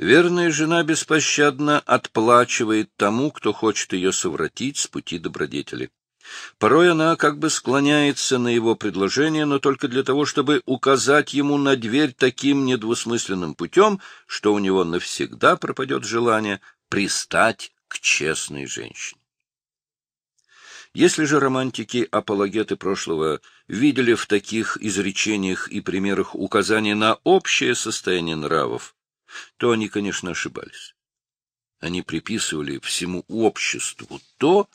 Верная жена беспощадно отплачивает тому, кто хочет ее совратить с пути добродетели. Порой она как бы склоняется на его предложение, но только для того, чтобы указать ему на дверь таким недвусмысленным путем, что у него навсегда пропадет желание пристать к честной женщине. Если же романтики-апологеты прошлого видели в таких изречениях и примерах указания на общее состояние нравов, то они, конечно, ошибались. Они приписывали всему обществу то,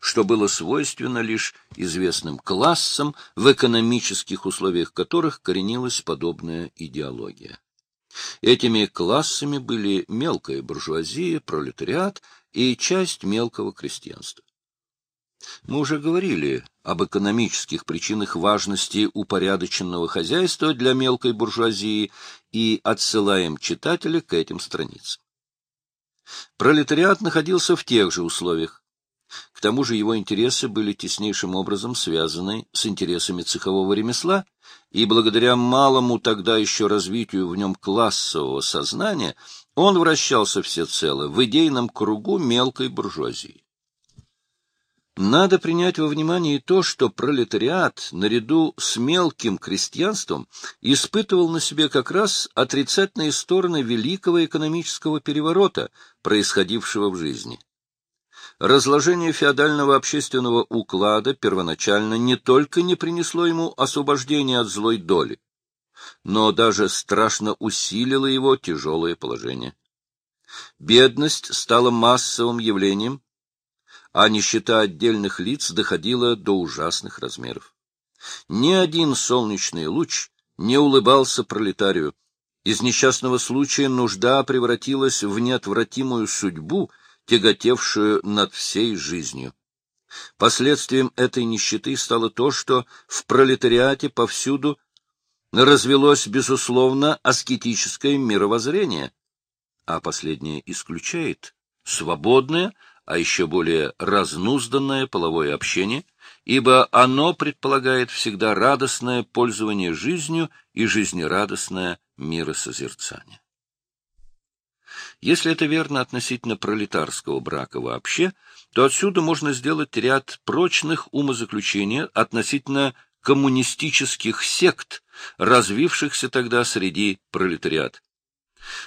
что было свойственно лишь известным классам, в экономических условиях которых коренилась подобная идеология. Этими классами были мелкая буржуазия, пролетариат и часть мелкого крестьянства. Мы уже говорили об экономических причинах важности упорядоченного хозяйства для мелкой буржуазии и отсылаем читателя к этим страницам. Пролетариат находился в тех же условиях. К тому же его интересы были теснейшим образом связаны с интересами цехового ремесла, и благодаря малому тогда еще развитию в нем классового сознания он вращался всецело в идейном кругу мелкой буржуазии. Надо принять во внимание и то, что пролетариат, наряду с мелким крестьянством, испытывал на себе как раз отрицательные стороны великого экономического переворота, происходившего в жизни. Разложение феодального общественного уклада первоначально не только не принесло ему освобождения от злой доли, но даже страшно усилило его тяжелое положение. Бедность стала массовым явлением, а нищета отдельных лиц доходила до ужасных размеров. Ни один солнечный луч не улыбался пролетарию. Из несчастного случая нужда превратилась в неотвратимую судьбу, тяготевшую над всей жизнью. Последствием этой нищеты стало то, что в пролетариате повсюду развелось, безусловно, аскетическое мировоззрение, а последнее исключает свободное, а еще более разнузданное половое общение, ибо оно предполагает всегда радостное пользование жизнью и жизнерадостное миросозерцание. Если это верно относительно пролетарского брака вообще, то отсюда можно сделать ряд прочных умозаключений относительно коммунистических сект, развившихся тогда среди пролетариата.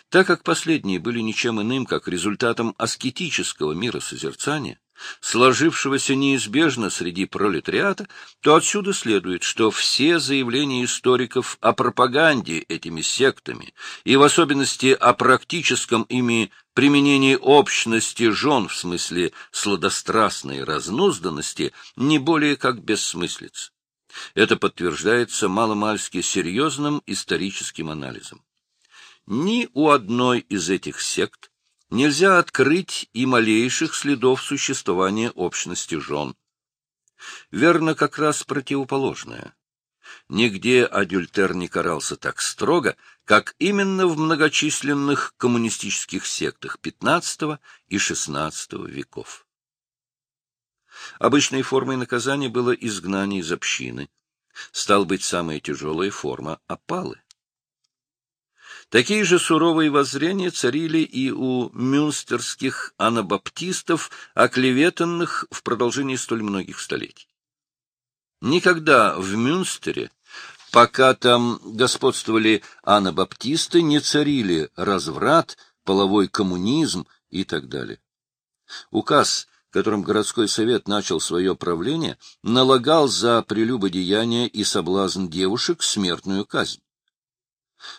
Так как последние были ничем иным, как результатом аскетического миросозерцания, сложившегося неизбежно среди пролетариата, то отсюда следует, что все заявления историков о пропаганде этими сектами и в особенности о практическом ими применении общности жен в смысле сладострастной разнузданности не более как бессмыслиц. Это подтверждается маломальски серьезным историческим анализом. Ни у одной из этих сект нельзя открыть и малейших следов существования общности жен. Верно как раз противоположное. Нигде адюльтер не карался так строго, как именно в многочисленных коммунистических сектах XV и XVI веков. Обычной формой наказания было изгнание из общины. Стал быть, самая тяжелая форма — опалы. Такие же суровые воззрения царили и у мюнстерских анабаптистов, оклеветанных в продолжении столь многих столетий. Никогда в Мюнстере, пока там господствовали анабаптисты, не царили разврат, половой коммунизм и так далее. Указ, которым городской совет начал свое правление, налагал за прелюбодеяние и соблазн девушек смертную казнь.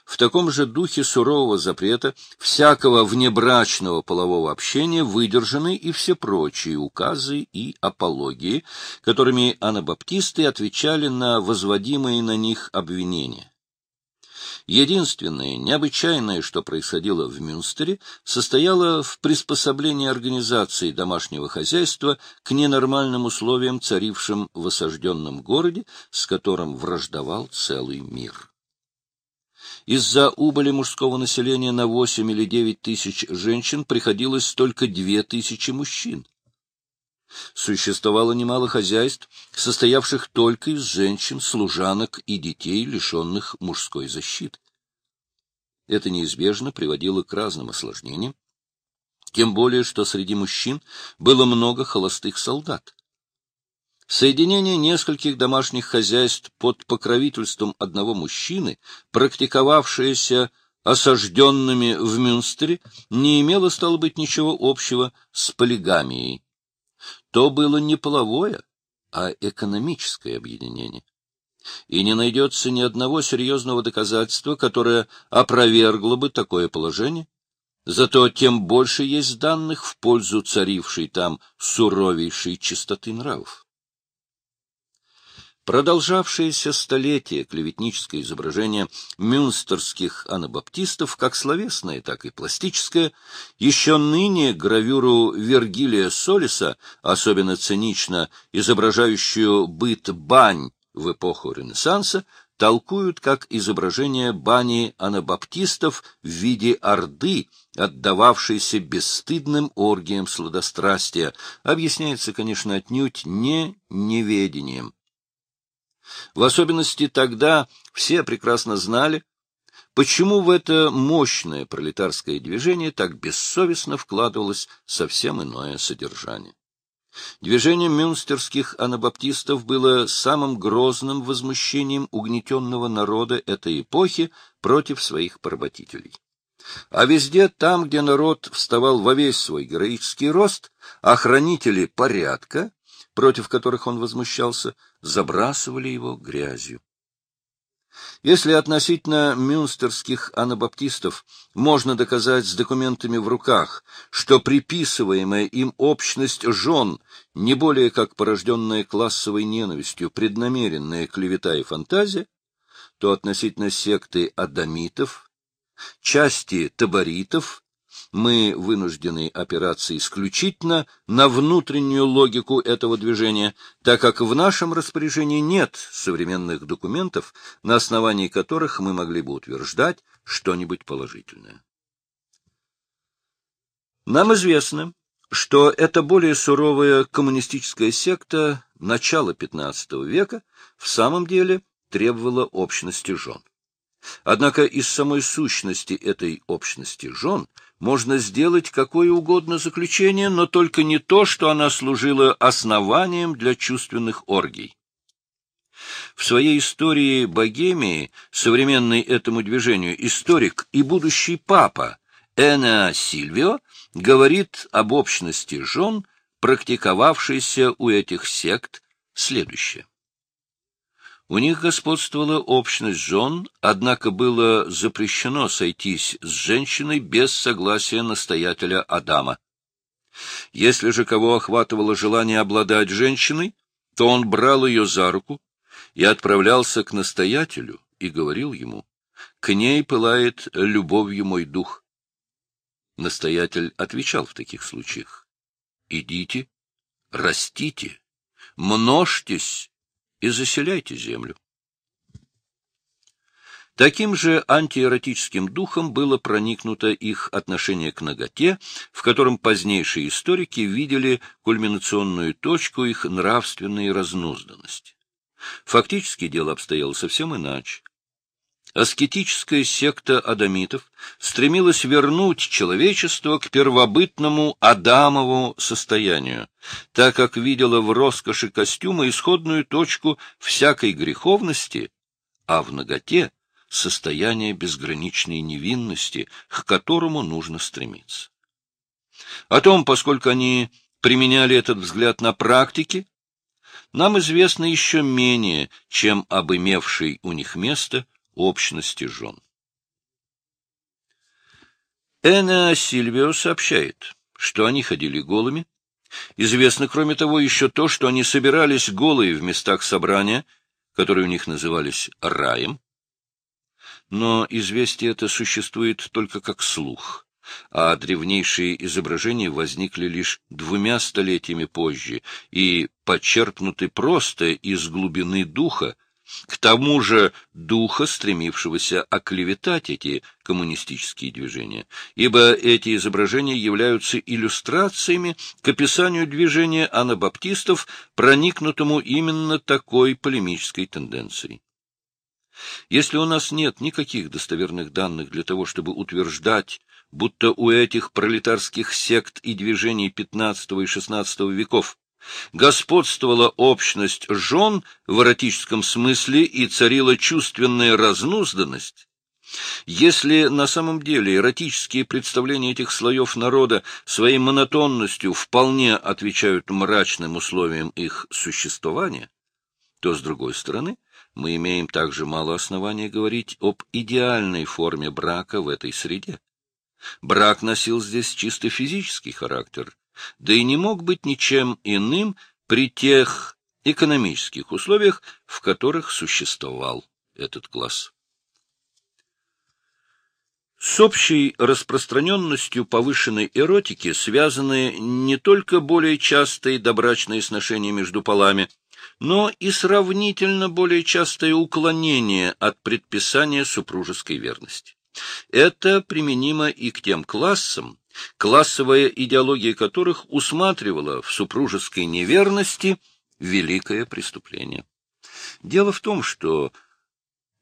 В таком же духе сурового запрета всякого внебрачного полового общения выдержаны и все прочие указы и апологии, которыми анабаптисты отвечали на возводимые на них обвинения. Единственное необычайное, что происходило в Мюнстере, состояло в приспособлении организации домашнего хозяйства к ненормальным условиям, царившим в осажденном городе, с которым враждовал целый мир. Из-за убыли мужского населения на 8 или 9 тысяч женщин приходилось только 2 тысячи мужчин. Существовало немало хозяйств, состоявших только из женщин, служанок и детей, лишенных мужской защиты. это неизбежно приводило к разным осложнениям, тем более, что среди мужчин было много холостых солдат. Соединение нескольких домашних хозяйств под покровительством одного мужчины, практиковавшееся осажденными в Мюнстере, не имело, стало быть, ничего общего с полигамией. То было не половое, а экономическое объединение. И не найдется ни одного серьезного доказательства, которое опровергло бы такое положение, Зато тем больше есть данных в пользу царившей там суровейшей чистоты нравов. Продолжавшееся столетие клеветническое изображение мюнстерских анабаптистов, как словесное, так и пластическое, еще ныне гравюру Вергилия Солиса, особенно цинично изображающую быт бань в эпоху Ренессанса, толкуют как изображение бани анабаптистов в виде орды, отдававшейся бесстыдным оргиям сладострастия, объясняется, конечно, отнюдь не неведением. В особенности тогда все прекрасно знали, почему в это мощное пролетарское движение так бессовестно вкладывалось совсем иное содержание. Движение мюнстерских анабаптистов было самым грозным возмущением угнетенного народа этой эпохи против своих поработителей. А везде, там, где народ вставал во весь свой героический рост, охранители порядка, против которых он возмущался, забрасывали его грязью. Если относительно мюнстерских анабаптистов можно доказать с документами в руках, что приписываемая им общность жен не более как порожденная классовой ненавистью преднамеренная клевета и фантазия, то относительно секты адамитов, части таборитов мы вынуждены опираться исключительно на внутреннюю логику этого движения, так как в нашем распоряжении нет современных документов, на основании которых мы могли бы утверждать что-нибудь положительное. Нам известно, что эта более суровая коммунистическая секта начала XV века в самом деле требовала общности жен. Однако из самой сущности этой общности жен можно сделать какое угодно заключение, но только не то, что она служила основанием для чувственных оргий. В своей истории Богемии, современный этому движению историк и будущий папа Эна Сильвио говорит об общности жен, практиковавшейся у этих сект, следующее. У них господствовала общность жен, однако было запрещено сойтись с женщиной без согласия настоятеля Адама. Если же кого охватывало желание обладать женщиной, то он брал ее за руку и отправлялся к настоятелю и говорил ему, «К ней пылает любовью мой дух». Настоятель отвечал в таких случаях, «Идите, растите, множьтесь, и заселяйте землю. Таким же антиэротическим духом было проникнуто их отношение к ноготе, в котором позднейшие историки видели кульминационную точку их нравственной разнузданности. Фактически дело обстояло совсем иначе. Аскетическая секта адамитов стремилась вернуть человечество к первобытному Адамову состоянию, так как видела в роскоши костюма исходную точку всякой греховности, а в ноготе — состояние безграничной невинности, к которому нужно стремиться. О том, поскольку они применяли этот взгляд на практике, нам известно еще менее, чем об имевшей у них место общности жен. Эна Сильвио сообщает, что они ходили голыми. Известно, кроме того, еще то, что они собирались голые в местах собрания, которые у них назывались раем. Но известие это существует только как слух, а древнейшие изображения возникли лишь двумя столетиями позже и подчеркнуты просто из глубины духа, к тому же духа, стремившегося оклеветать эти коммунистические движения, ибо эти изображения являются иллюстрациями к описанию движения анабаптистов, проникнутому именно такой полемической тенденцией. Если у нас нет никаких достоверных данных для того, чтобы утверждать, будто у этих пролетарских сект и движений XV и XVI веков господствовала общность жен в эротическом смысле и царила чувственная разнузданность, если на самом деле эротические представления этих слоев народа своей монотонностью вполне отвечают мрачным условиям их существования, то, с другой стороны, мы имеем также мало оснований говорить об идеальной форме брака в этой среде. Брак носил здесь чисто физический характер, да и не мог быть ничем иным при тех экономических условиях, в которых существовал этот класс. С общей распространенностью повышенной эротики связаны не только более частые добрачные сношения между полами, но и сравнительно более частое уклонение от предписания супружеской верности. Это применимо и к тем классам, классовая идеология которых усматривала в супружеской неверности великое преступление. Дело в том, что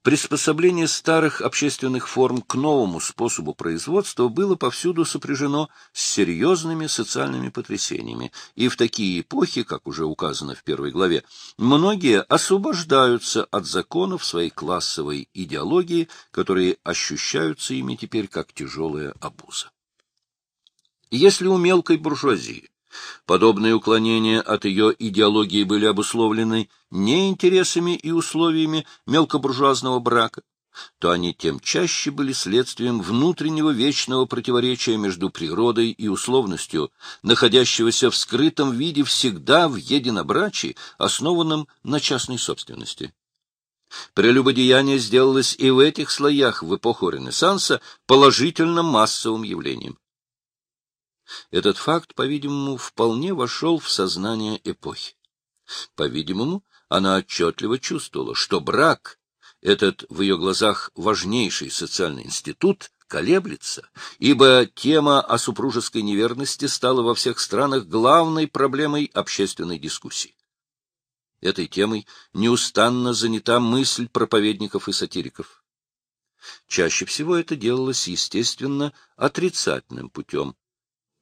Приспособление старых общественных форм к новому способу производства было повсюду сопряжено с серьезными социальными потрясениями, и в такие эпохи, как уже указано в первой главе, многие освобождаются от законов своей классовой идеологии, которые ощущаются ими теперь как тяжелая обуза. Если у мелкой буржуазии Подобные уклонения от ее идеологии были обусловлены не интересами и условиями мелкобуржуазного брака, то они тем чаще были следствием внутреннего вечного противоречия между природой и условностью, находящегося в скрытом виде всегда в единобрачии, основанном на частной собственности. Прелюбодеяние сделалось и в этих слоях в эпоху Ренессанса положительно массовым явлением. Этот факт, по-видимому, вполне вошел в сознание эпохи. По-видимому, она отчетливо чувствовала, что брак, этот в ее глазах важнейший социальный институт, колеблется, ибо тема о супружеской неверности стала во всех странах главной проблемой общественной дискуссии. Этой темой неустанно занята мысль проповедников и сатириков. Чаще всего это делалось, естественно, отрицательным путем,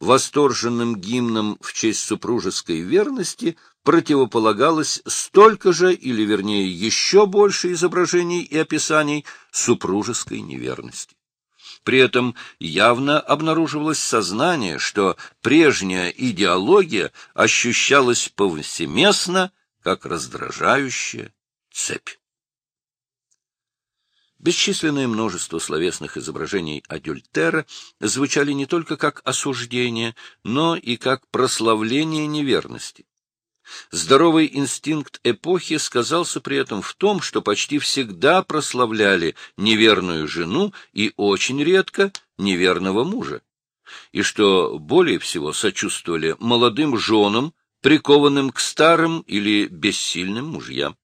восторженным гимном в честь супружеской верности противополагалось столько же, или вернее еще больше изображений и описаний супружеской неверности. При этом явно обнаруживалось сознание, что прежняя идеология ощущалась повсеместно как раздражающая цепь. Бесчисленное множество словесных изображений Адюльтера звучали не только как осуждение, но и как прославление неверности. Здоровый инстинкт эпохи сказался при этом в том, что почти всегда прославляли неверную жену и очень редко неверного мужа, и что более всего сочувствовали молодым женам, прикованным к старым или бессильным мужьям.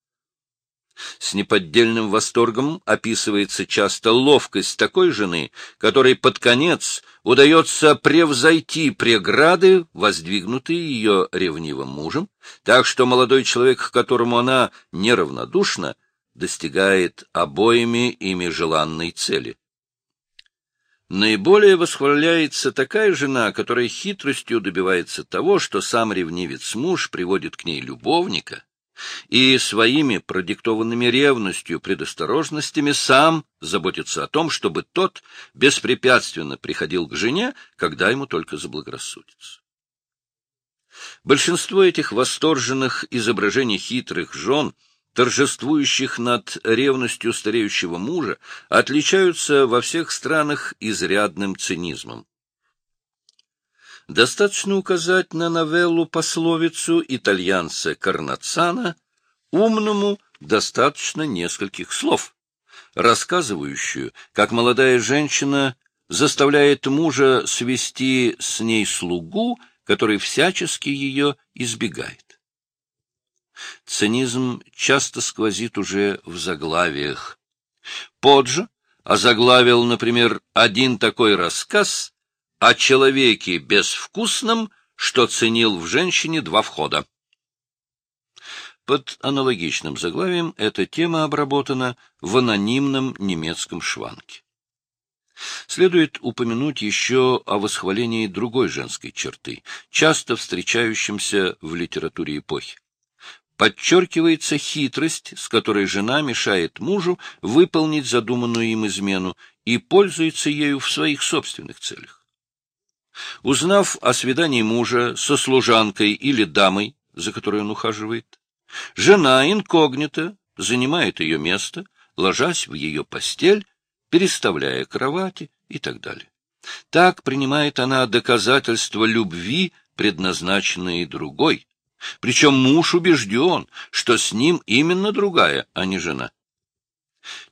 С неподдельным восторгом описывается часто ловкость такой жены, которой под конец удается превзойти преграды, воздвигнутые ее ревнивым мужем, так что молодой человек, к которому она неравнодушна, достигает обоими ими желанной цели. Наиболее восхваляется такая жена, которая хитростью добивается того, что сам ревнивец муж приводит к ней любовника, и своими продиктованными ревностью предосторожностями сам заботится о том, чтобы тот беспрепятственно приходил к жене, когда ему только заблагорассудится. Большинство этих восторженных изображений хитрых жен, торжествующих над ревностью стареющего мужа, отличаются во всех странах изрядным цинизмом. Достаточно указать на новеллу-пословицу итальянца Карнацана «Умному достаточно нескольких слов», рассказывающую, как молодая женщина заставляет мужа свести с ней слугу, который всячески ее избегает. Цинизм часто сквозит уже в заглавиях. Поджо озаглавил, например, один такой рассказ о человеке безвкусном, что ценил в женщине два входа. Под аналогичным заглавием эта тема обработана в анонимном немецком шванке. Следует упомянуть еще о восхвалении другой женской черты, часто встречающемся в литературе эпохи. Подчеркивается хитрость, с которой жена мешает мужу выполнить задуманную им измену и пользуется ею в своих собственных целях. Узнав о свидании мужа со служанкой или дамой, за которой он ухаживает, жена инкогнито занимает ее место, ложась в ее постель, переставляя кровати и так далее. Так принимает она доказательства любви, предназначенные другой, причем муж убежден, что с ним именно другая, а не жена.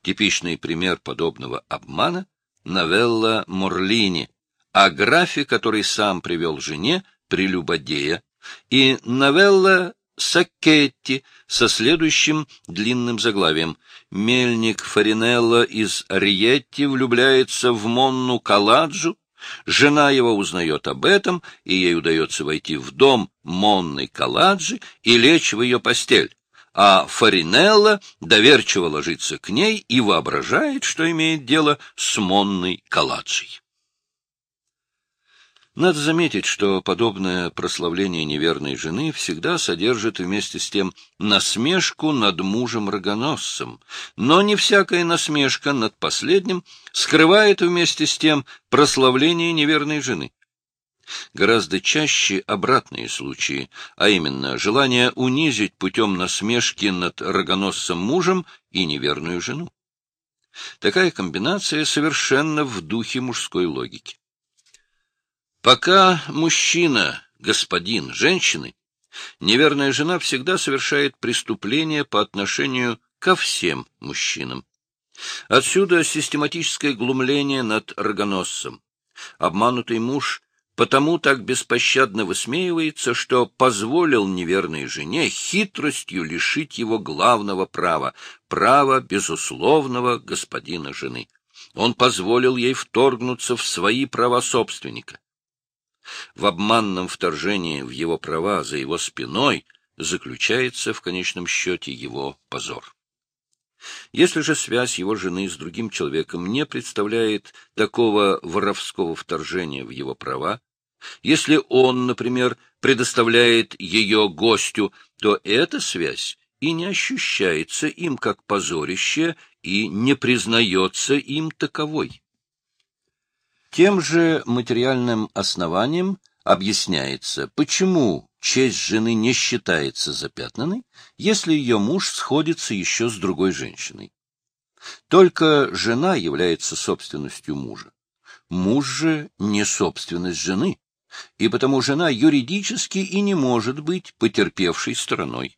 Типичный пример подобного обмана — новелла Морлини, о графе, который сам привел жене прелюбодея, и новелла Саккетти со следующим длинным заглавием. Мельник Фаринелло из Риетти влюбляется в Монну Каладжу, Жена его узнает об этом, и ей удается войти в дом Монны Каладжи и лечь в ее постель а Фаринелла доверчиво ложится к ней и воображает, что имеет дело с Монной Каладжей. Надо заметить, что подобное прославление неверной жены всегда содержит вместе с тем насмешку над мужем-рогоносцем, но не всякая насмешка над последним скрывает вместе с тем прославление неверной жены. Гораздо чаще обратные случаи, а именно желание унизить путем насмешки над рогоносцем мужем и неверную жену. Такая комбинация совершенно в духе мужской логики. Пока мужчина — господин женщины, неверная жена всегда совершает преступление по отношению ко всем мужчинам. Отсюда систематическое глумление над рогоносцем. Обманутый муж потому так беспощадно высмеивается, что позволил неверной жене хитростью лишить его главного права — права безусловного господина жены. Он позволил ей вторгнуться в свои права собственника. В обманном вторжении в его права за его спиной заключается в конечном счете его позор. Если же связь его жены с другим человеком не представляет такого воровского вторжения в его права, если он, например, предоставляет ее гостю, то эта связь и не ощущается им как позорище и не признается им таковой. Тем же материальным основанием объясняется, почему честь жены не считается запятнанной, если ее муж сходится еще с другой женщиной. Только жена является собственностью мужа. Муж же не собственность жены, и потому жена юридически и не может быть потерпевшей стороной.